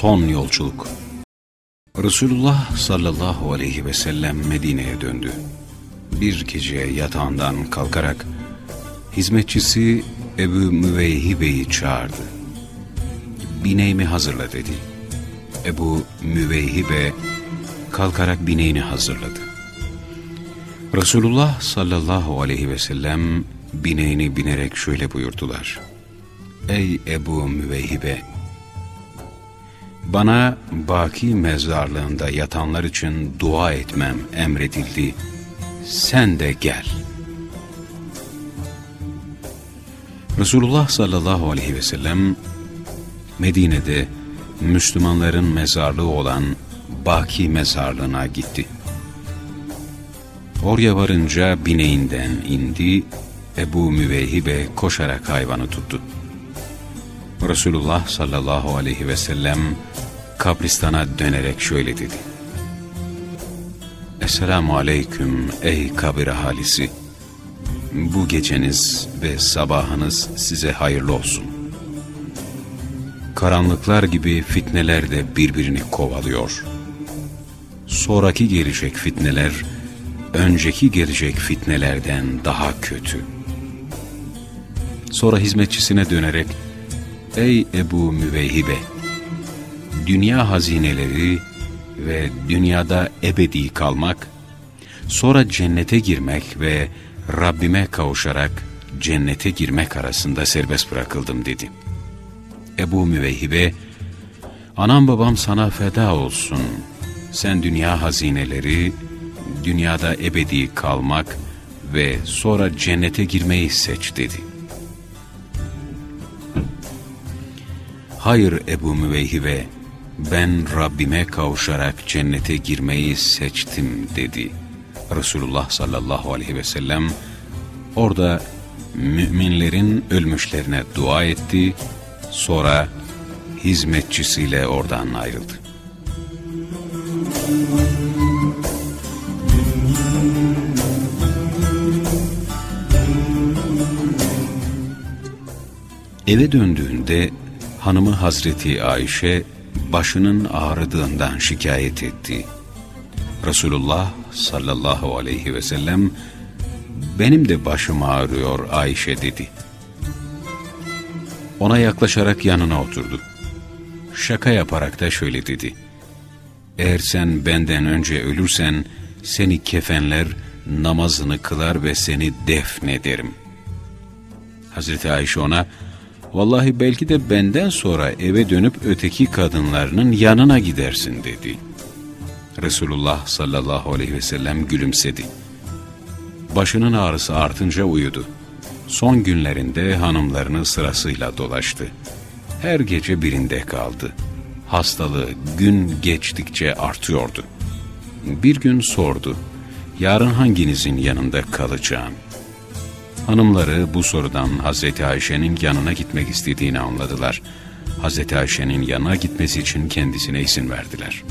Son Yolculuk Resulullah sallallahu aleyhi ve sellem Medine'ye döndü. Bir gece yatağından kalkarak hizmetçisi Ebu Müveyhibe'yi çağırdı. Bineğimi hazırla dedi. Ebu Müveyhibe kalkarak bineğini hazırladı. Resulullah sallallahu aleyhi ve sellem bineğini binerek şöyle buyurdular. Ey Ebu Müveyhibe! Bana baki mezarlığında yatanlar için dua etmem emredildi. Sen de gel. Resulullah sallallahu aleyhi ve sellem Medine'de Müslümanların mezarlığı olan Baki mezarlığına gitti. Oraya varınca bineğinden indi, Ebu Müveyhibe koşarak hayvanı tuttu. Resulullah sallallahu aleyhi ve sellem kabristana dönerek şöyle dedi. Esselamu aleyküm ey kabir ahalisi. Bu geceniz ve sabahınız size hayırlı olsun. Karanlıklar gibi fitneler de birbirini kovalıyor. Sonraki gelecek fitneler, önceki gelecek fitnelerden daha kötü. Sonra hizmetçisine dönerek, Ey Ebu Müveyhibe! Dünya hazineleri ve dünyada ebedi kalmak, sonra cennete girmek ve Rabbime kavuşarak cennete girmek arasında serbest bırakıldım dedi. Ebu Müveyhibe, anam babam sana feda olsun, sen dünya hazineleri, dünyada ebedi kalmak ve sonra cennete girmeyi seç dedi. Hayır Ebu Müveyhibe, ben Rabbime kavuşarak cennete girmeyi seçtim dedi. Resulullah sallallahu aleyhi ve sellem orada müminlerin ölmüşlerine dua etti, sonra hizmetçisiyle oradan ayrıldı. Eve döndüğünde hanımı Hazreti Ayşe başının ağrıdığından şikayet etti. Resulullah sallallahu aleyhi ve sellem benim de başım ağrıyor Ayşe dedi. Ona yaklaşarak yanına oturdu. Şaka yaparak da şöyle dedi. Eğer sen benden önce ölürsen seni kefenler, namazını kılar ve seni defnederim. Hazreti Ayşe ona Vallahi belki de benden sonra eve dönüp öteki kadınlarının yanına gidersin dedi. Resulullah sallallahu aleyhi ve sellem gülümsedi. Başının ağrısı artınca uyudu. Son günlerinde hanımlarını sırasıyla dolaştı. Her gece birinde kaldı. Hastalığı gün geçtikçe artıyordu. Bir gün sordu. Yarın hanginizin yanında kalacağım? Hanımları bu sorudan Hazreti Ayşe'nin yanına gitmek istediğini anladılar. Hazreti Ayşe'nin yanına gitmesi için kendisine izin verdiler.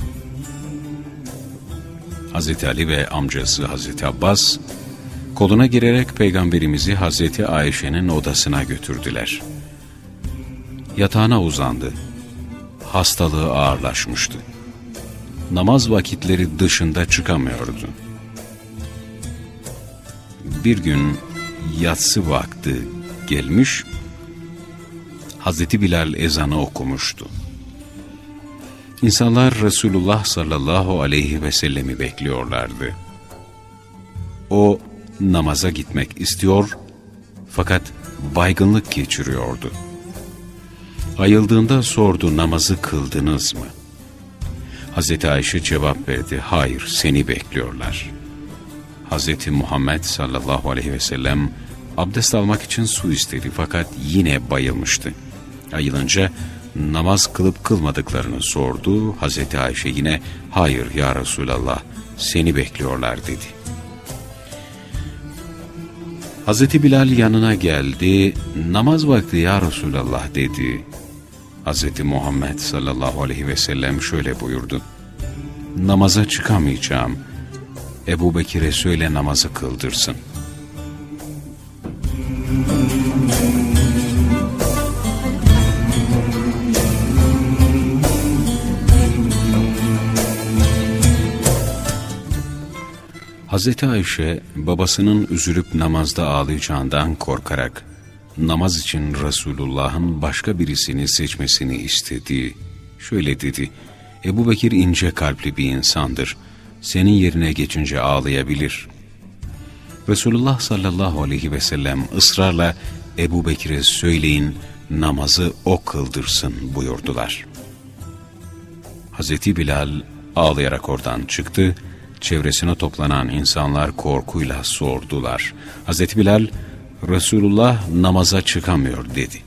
Hazreti Ali ve amcası Hazreti Abbas, koluna girerek Peygamberimizi Hazreti Ayşe'nin odasına götürdüler. Yatağına uzandı. Hastalığı ağırlaşmıştı. Namaz vakitleri dışında çıkamıyordu. Bir gün yatsı vakti gelmiş, Hazreti Bilal ezanı okumuştu. İnsanlar Resulullah sallallahu aleyhi ve sellemi bekliyorlardı. O namaza gitmek istiyor fakat baygınlık geçiriyordu. Ayıldığında sordu namazı kıldınız mı? Hazreti Ayşe cevap verdi hayır seni bekliyorlar.'' Hz. Muhammed sallallahu aleyhi ve sellem abdest almak için su istedi fakat yine bayılmıştı. Ayılınca namaz kılıp kılmadıklarını sordu. Hz. Ayşe yine hayır ya Resulallah seni bekliyorlar dedi. Hz. Bilal yanına geldi. Namaz vakti ya Resulallah dedi. Hz. Muhammed sallallahu aleyhi ve sellem şöyle buyurdu. Namaza çıkamayacağım.'' Ebu Bekir'e söyle namazı kıldırsın. Hz. Ayşe babasının üzülüp namazda ağlayacağından korkarak namaz için Resulullah'ın başka birisini seçmesini istedi. Şöyle dedi, Ebu Bekir ince kalpli bir insandır.'' Senin yerine geçince ağlayabilir. Resulullah sallallahu aleyhi ve sellem ısrarla Ebu Bekir'e söyleyin namazı o kıldırsın buyurdular. Hazreti Bilal ağlayarak oradan çıktı. Çevresine toplanan insanlar korkuyla sordular. Hazreti Bilal, Resulullah namaza çıkamıyor dedi.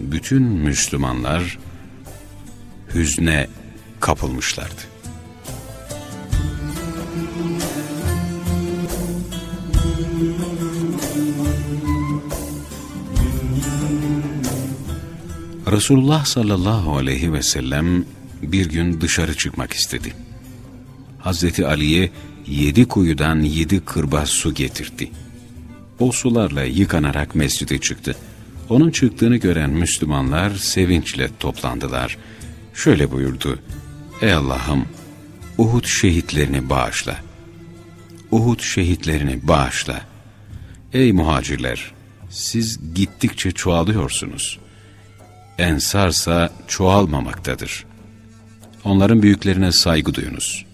Bütün Müslümanlar hüzne kapılmışlardı. Resulullah sallallahu aleyhi ve sellem bir gün dışarı çıkmak istedi. Hazreti Ali'ye yedi kuyudan yedi kırbaç su getirdi. O sularla yıkanarak mescide çıktı. Onun çıktığını gören Müslümanlar sevinçle toplandılar. Şöyle buyurdu, Ey Allah'ım, Uhud şehitlerini bağışla. Uhud şehitlerini bağışla. Ey muhacirler, siz gittikçe çoğalıyorsunuz. Ensarsa çoğalmamaktadır. Onların büyüklerine saygı duyunuz.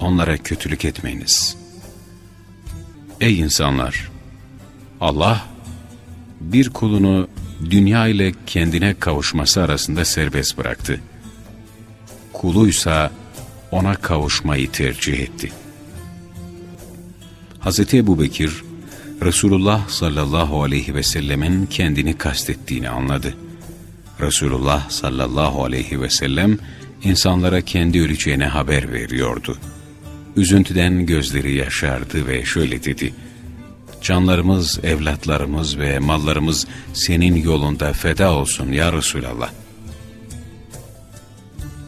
Onlara kötülük etmeyiniz. Ey insanlar! Allah, bir kulunu dünya ile kendine kavuşması arasında serbest bıraktı. Kuluysa ona kavuşmayı tercih etti. Hz. Ebu Bekir, Resulullah sallallahu aleyhi ve sellemin kendini kastettiğini anladı. Resulullah sallallahu aleyhi ve sellem insanlara kendi öleceğine haber veriyordu. Üzüntüden gözleri yaşardı ve şöyle dedi, Canlarımız, evlatlarımız ve mallarımız senin yolunda feda olsun ya Resulallah.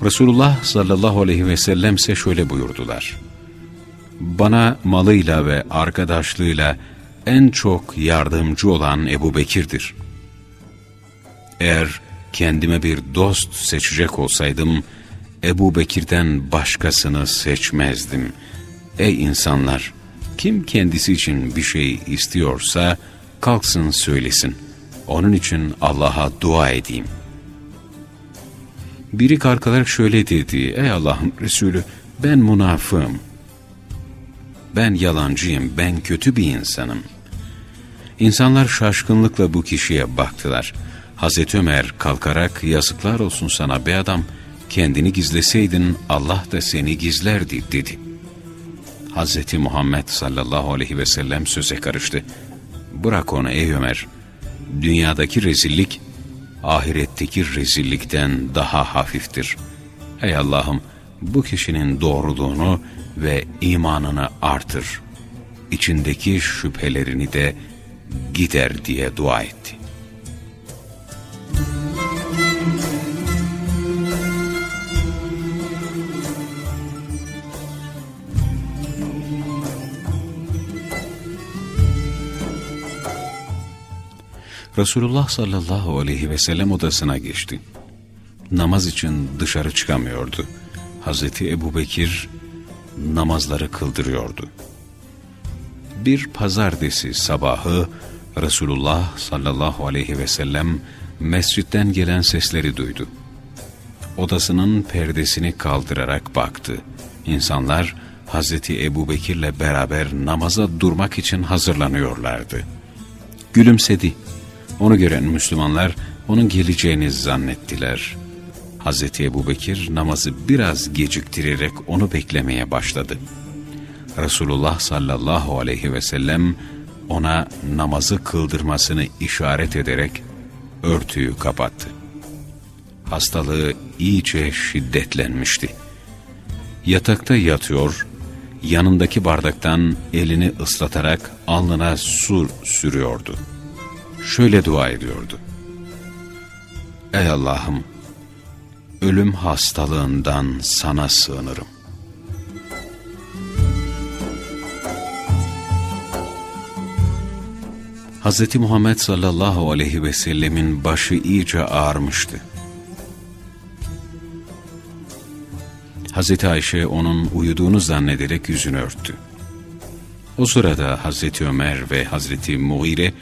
Resulullah sallallahu aleyhi ve sellem ise şöyle buyurdular. Bana malıyla ve arkadaşlığıyla en çok yardımcı olan Ebu Bekir'dir. Eğer kendime bir dost seçecek olsaydım, Ebu Bekir'den başkasını seçmezdim. Ey insanlar! Kim kendisi için bir şey istiyorsa, kalksın söylesin. Onun için Allah'a dua edeyim. Biri kalkarak şöyle dedi, Ey Allah'ın Resulü, ben münafığım. Ben yalancıyım, ben kötü bir insanım. İnsanlar şaşkınlıkla bu kişiye baktılar. Hazreti Ömer kalkarak yazıklar olsun sana be adam kendini gizleseydin Allah da seni gizlerdi dedi. Hazreti Muhammed sallallahu aleyhi ve sellem söze karıştı. Bırak onu ey Ömer. Dünyadaki rezillik ahiretteki rezillikten daha hafiftir. Ey Allah'ım bu kişinin doğruluğunu ve imanını artır. İçindeki şüphelerini de gider diye dua etti. Resulullah sallallahu aleyhi ve sellem odasına geçti. Namaz için dışarı çıkamıyordu. Hazreti Ebu Bekir namazları kıldırıyordu. Bir pazartesi sabahı Resulullah sallallahu aleyhi ve sellem mescitten gelen sesleri duydu. Odasının perdesini kaldırarak baktı. İnsanlar Hazreti Ebu Bekir'le beraber namaza durmak için hazırlanıyorlardı. Gülümsedi. Onu gören Müslümanlar onun geleceğini zannettiler. Hz. Ebu Bekir namazı biraz geciktirerek onu beklemeye başladı. Resulullah sallallahu aleyhi ve sellem ona namazı kıldırmasını işaret ederek örtüyü kapattı. Hastalığı iyice şiddetlenmişti. Yatakta yatıyor, yanındaki bardaktan elini ıslatarak alnına su sürüyordu. Şöyle dua ediyordu. Ey Allah'ım, ölüm hastalığından sana sığınırım. Hz. Muhammed sallallahu aleyhi ve sellemin başı iyice ağarmıştı. Hz. Ayşe onun uyuduğunu zannederek yüzünü örttü. O sırada Hazreti Ömer ve Hazreti Mughire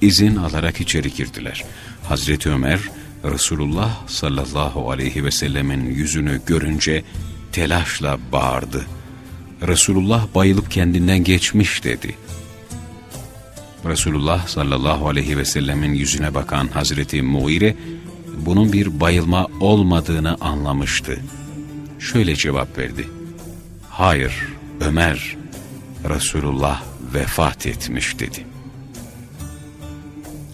izin alarak içeri girdiler. Hazreti Ömer, Resulullah sallallahu aleyhi ve sellemin yüzünü görünce telaşla bağırdı. Resulullah bayılıp kendinden geçmiş dedi. Resulullah sallallahu aleyhi ve sellemin yüzüne bakan Hazreti Mughire, bunun bir bayılma olmadığını anlamıştı. Şöyle cevap verdi. Hayır, Ömer, Resulullah vefat etmiş dedi.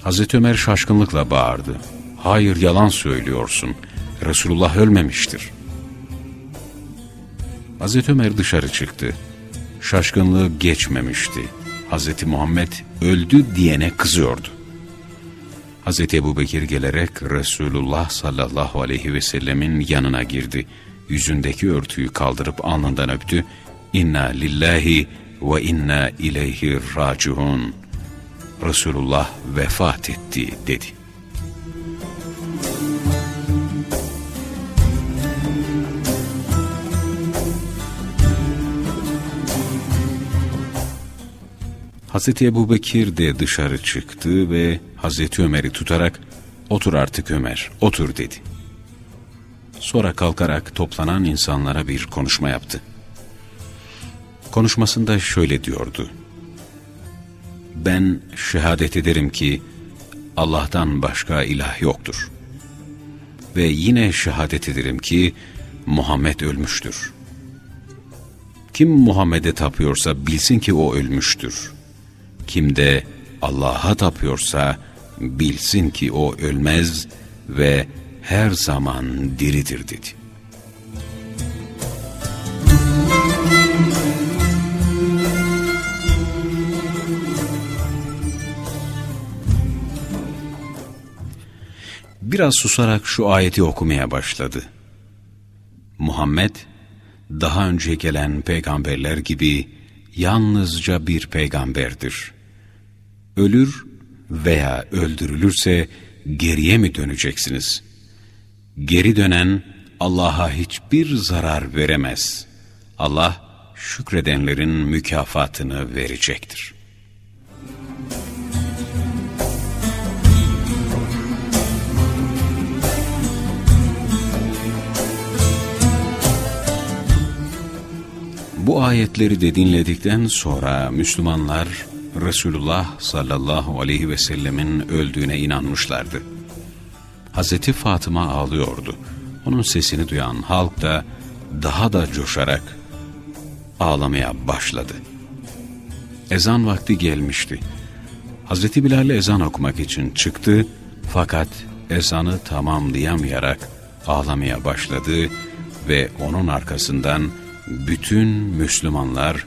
Hazreti Ömer şaşkınlıkla bağırdı. Hayır yalan söylüyorsun. Resulullah ölmemiştir. Hazreti Ömer dışarı çıktı. Şaşkınlığı geçmemişti. Hazreti Muhammed öldü diyene kızıyordu. Hazreti Ebu Bekir gelerek Resulullah sallallahu aleyhi ve sellemin yanına girdi. Yüzündeki örtüyü kaldırıp alnından öptü. İnna lillahi ve inna ileyhi raciun. Resulullah vefat etti dedi. Hazreti Ebu Bekir de dışarı çıktı ve Hazreti Ömer'i tutarak otur artık Ömer, otur dedi. Sonra kalkarak toplanan insanlara bir konuşma yaptı. Konuşmasında şöyle diyordu. Ben şehadet ederim ki Allah'tan başka ilah yoktur. Ve yine şehadet ederim ki Muhammed ölmüştür. Kim Muhammed'e tapıyorsa bilsin ki o ölmüştür. Kim de Allah'a tapıyorsa bilsin ki o ölmez ve her zaman diridir dedi. Biraz susarak şu ayeti okumaya başladı. Muhammed, daha önce gelen peygamberler gibi yalnızca bir peygamberdir. Ölür veya öldürülürse geriye mi döneceksiniz? Geri dönen Allah'a hiçbir zarar veremez. Allah şükredenlerin mükafatını verecektir. Bu ayetleri de dinledikten sonra Müslümanlar Resulullah sallallahu aleyhi ve sellemin öldüğüne inanmışlardı. Hazreti Fatıma ağlıyordu. Onun sesini duyan halk da daha da coşarak ağlamaya başladı. Ezan vakti gelmişti. Hazreti Bilal ezan okumak için çıktı fakat ezanı tamamlayamayarak ağlamaya başladı ve onun arkasından bütün Müslümanlar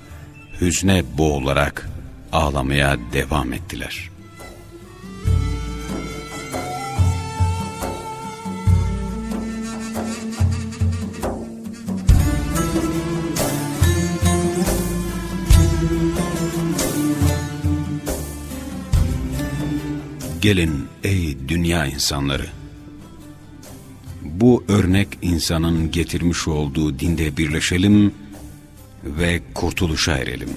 hüzne boğularak ağlamaya devam ettiler. Gelin ey dünya insanları! Bu örnek insanın getirmiş olduğu dinde birleşelim ve kurtuluşa erelim.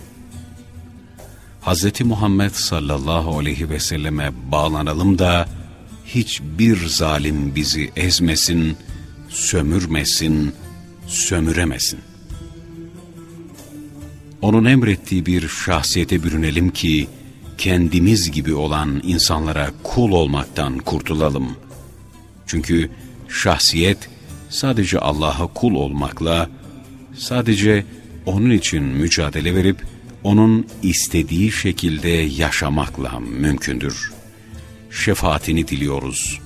Hz. Muhammed sallallahu aleyhi ve selleme bağlanalım da hiçbir zalim bizi ezmesin, sömürmesin, sömüremesin. Onun emrettiği bir şahsiyete bürünelim ki, kendimiz gibi olan insanlara kul olmaktan kurtulalım. Çünkü şahsiyet sadece Allah'a kul olmakla, sadece onun için mücadele verip, onun istediği şekilde yaşamakla mümkündür. Şefaatini diliyoruz.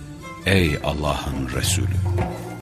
Ey Allah'ın Resulü!